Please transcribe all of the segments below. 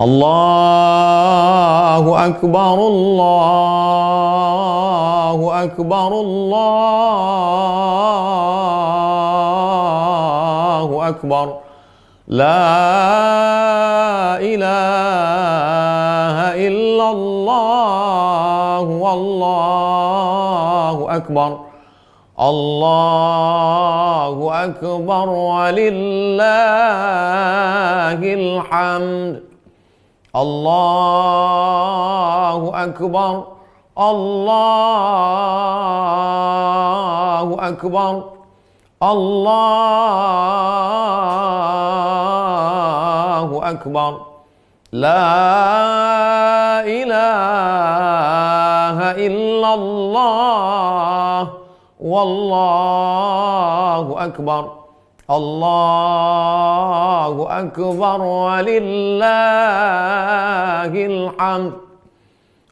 الله أكبر الله أكبر الله أكبر لا إله إلا الله والله أكبر الله أكبر ولله الحمد الله أكبر الله أكبر الله أكبر. لا إله إلا الله والله أكبر. الله أكبر ولله الحمد.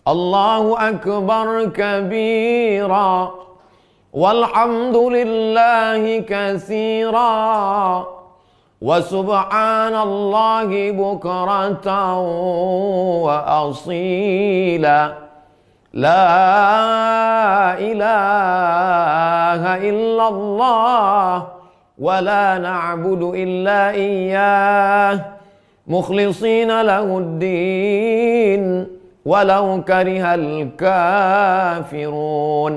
الله أكبر كبيرا. والحمد لله كثيرا. وسبحان الله بكرة وأصيلا. لا إله إلا الله. ولا نعبد إلا إياه مخلصين له الدين ولو كره الكافرون.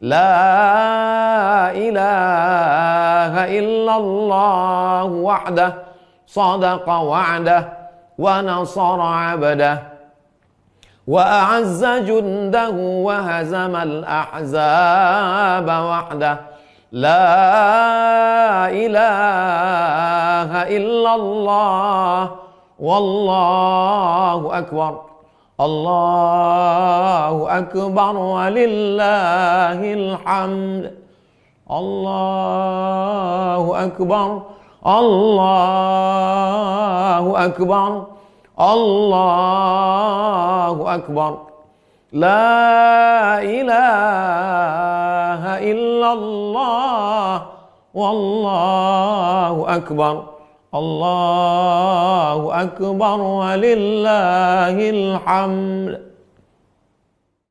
لا إله إلا الله وحده صدق وعده ونصر عبده وأعز جنده وهزم الأحزاب وحده لا إله إلا الله. والله أكبر. الله أكبر. ولله الحمد. الله أكبر. الله أكبر. الله أكبر. لا إله إلا الله. والله أكبر. الله أكبر ولله الحمد.